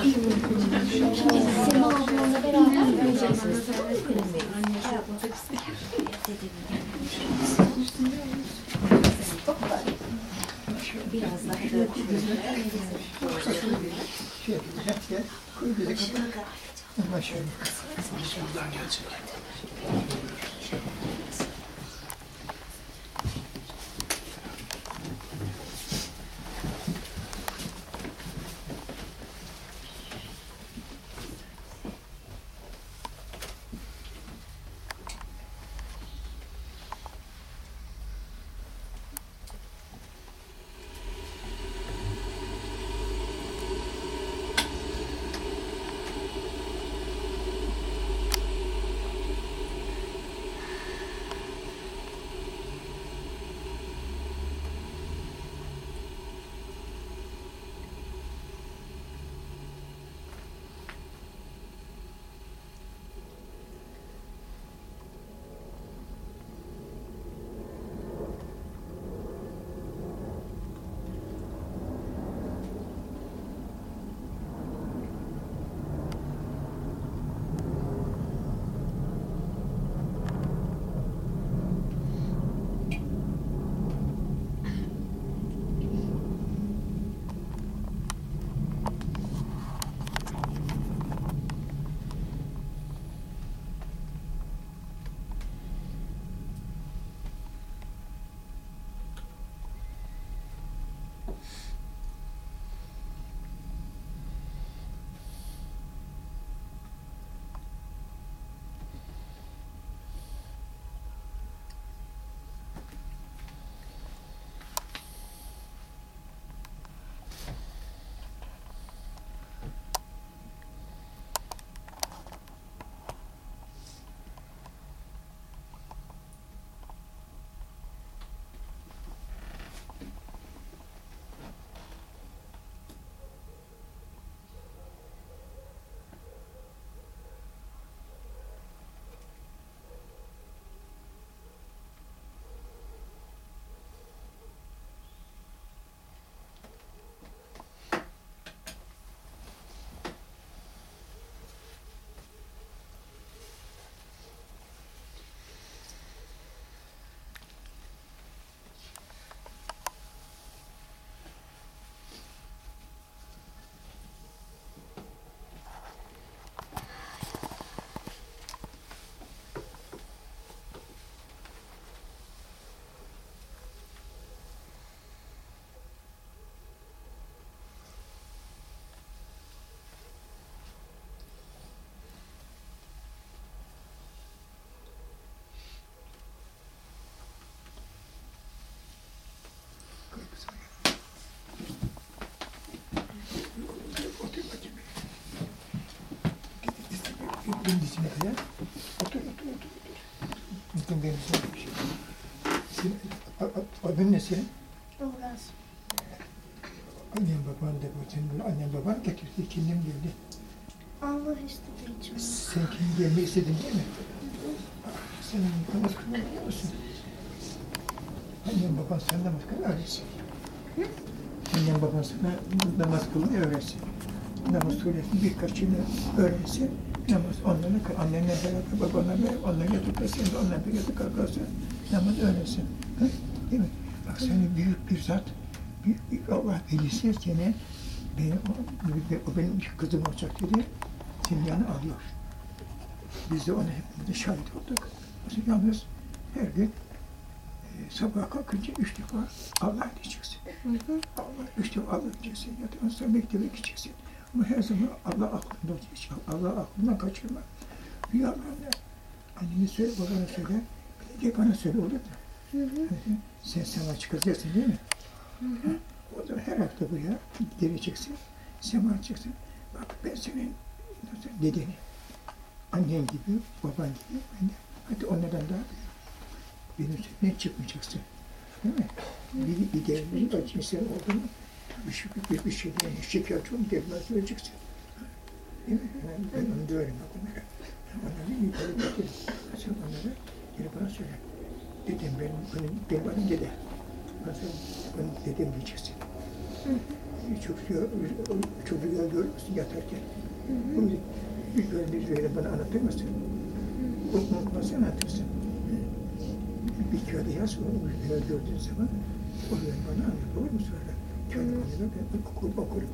Sema ablanla beraber göreceksiniz. Biraz daha Şey yapacağız. Gel. Koy bize kadar. Maşallah. Buradan gelecek. Dizime ya. Otur, otur, otur. Gittim benim sana bir şey. Senin, adın ne senin? Ilgaz. Annen baban da bu. Senin bunu annen baban getirdi. Kimden geldi? Allah istediği için. Sen kim gelmek istedin değil mi? Sen namaz kılmayı biliyor musun? Annen baban sen namaz kılmayı öğretsin. Annen baban sana namaz kılmayı öğretsin. Namaz suresini birkaçını öğrensin. Namaz onlarla. Annenle beraber, babanla beraber, da sen de onunla birlikte kalkarsın. Namaz öğrensin. Ha? Değil mi? Bak seni büyük bir zat, büyük bir Allah velisi seni, benim, o, o benim kızım olacak dedi, seni yanına alıyor. Biz de ona hepimiz şahit olduk. Mesela yalnız her gün e, sabah kalkınca üç defa Allah diyeceksin. Allah üç defa Allah diyeceksin. Yatağın sonra mektebe gideceksin. Ama her zaman Allah aklında olacak. Allah aklından kaçırma. Rüyalarında annene söyle, babana söyle. Bir de bana söyle olur da. Sen sana çıkacaksın değil mi? O zaman her hafta buraya geleceksin. Sema açacaksın. Bak ben senin dedeni, annen gibi, baban gibi, ben de hadi onlardan daha büyüğüm. Benim senden çıkmayacaksın. Değil mi? Bir, bir de bir acı insan oldu mu, bir şey, bir, bir şey yani şikayetçi olun mi? Yani ben onu da öğrendim onlara. Onları yukarı götürün. Sen onlara geri bana söyle. Dedem benim, benim, benim adım dede. Bana söyle, benim dedem diyeceksin. Çok çok rüya görür müsün yatarken? Bunu bir böyle bir böyle bana anlatır mısın? Unutmazsan anlatırsın. Bir kağıda yaz, onu rüya gördüğün zaman o rüyayı bana anlat, olur? Ben okurum, okurum.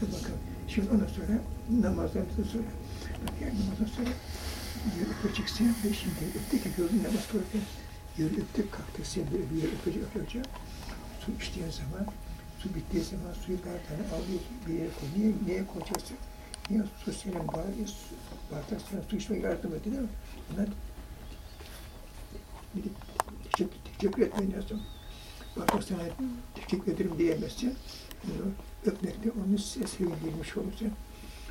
Hadi bakalım. Şimdi ondan sonra namazdan sonra, yani namazdan sonra yürü öpeceksin ve şimdi öptü ki gördün namaz kılarken yürü öptük kalktı sen de bir yere öpecek öpecek. Su içtiğin zaman, su bittiği zaman suyu bardağına alıyorsun bir yere koy. Niye, niye koyacaksın? Niye su senin bari bardak sana su içmeye yardım ediyor değil mi? Bunlar de teşekkür, teşekkür etmen lazım. Bardak sana teşekkür ederim diyemezsin. Bunu öpmekte onu size sevindirmiş olursun.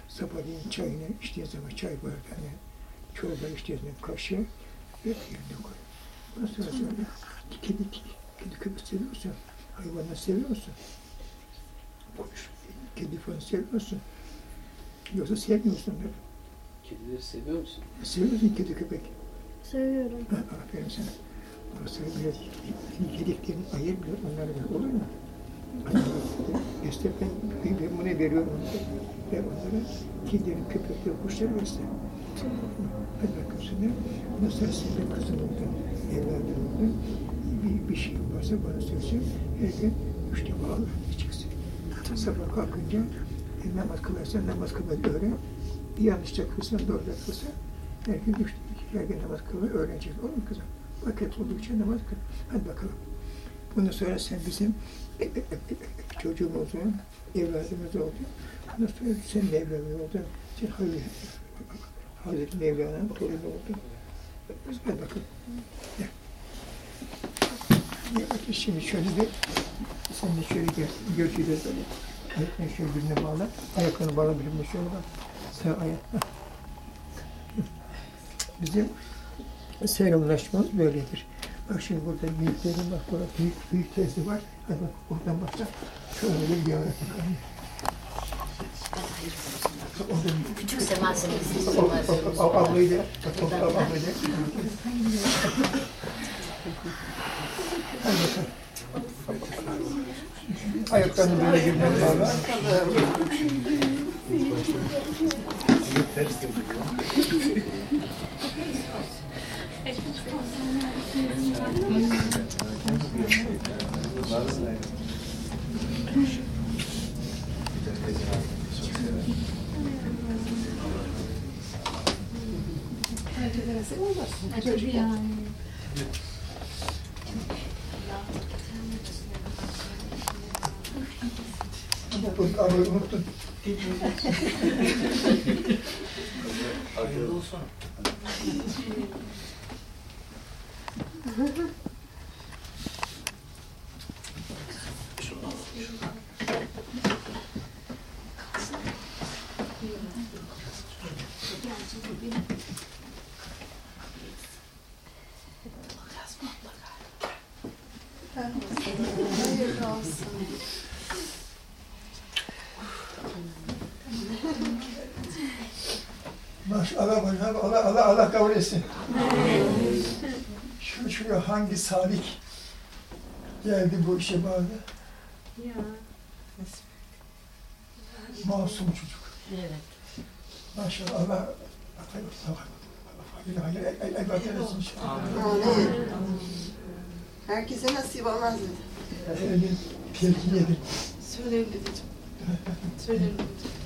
Sabahleyin çayını içtiğin zaman çay bardağını, çorba içtiğin zaman kaşığı öp yerine koy. Ondan sonra sonra kedi, kedi köpek seviyorsun, hayvanları seviyorsun. Konuş. Kedi falan seviyorsun. Yoksa sevmiyorsun. Kedileri seviyor musun? Seviyorsun kedi köpek. Seviyorum. Ha, aferin sana. Orası biraz yediklerini ayır biraz onları ver. Olur mu? İşte ben, ben, ben bunu veriyorum. Ben onlara kedilerin, köpekleri, kuşları versin. Hadi bakalım. Ondan sonra senin kızımızdan, evladımızdan bir, bir şey varsa bana söylesin. Her gün üç defa Allah çıksın. Sabah kalkınca e, namaz kılarsan namaz kılmayı öğren. Bir yanlışça kılsan, doğru kılsan her gün üç, her gün namaz kılmayı öğreneceksin. Olur mu kızım? Vakit oldukça namaz kıl. Hadi bakalım. Bundan sonra sen bizim çocuğumuz oldun, evladımız oldun. Bundan sonra sen Mevla'nın oldun. Sen Hazreti, Hazreti Mevla'nın torunu oldun. Hadi bakalım. Gel. Bakayım şimdi şöyle bir, sen de şöyle gel, göğsüyle böyle. Ayaklarını şöyle birine bağla. Ayaklarını bağla birbirine şöyle bak. Sağ ayak. Bizim selamlaşmamız böyledir. Bak şimdi burada büyüklerin bak burada büyük büyük teyze var. Hadi bak oradan başla. Şöyle bir yana bakalım. Orada Küçük semasını Ab- ab- ab- ablayı da, ablayı da. Hadi bakalım. Ayaklarını böyle birbirine bağla. Tabii yani. Ablayı unuttun. Hayırlı olsun. Maşallah, Allah, Allah, Allah kabul etsin. Şu, şu hangi salik geldi bu işe bağlı? Ya. Masum çocuk. Evet. Maşallah, Allah. Herkese nasip olmaz dedi. Elin telkin Söyleyin dedeciğim. Söyleyin dedeciğim.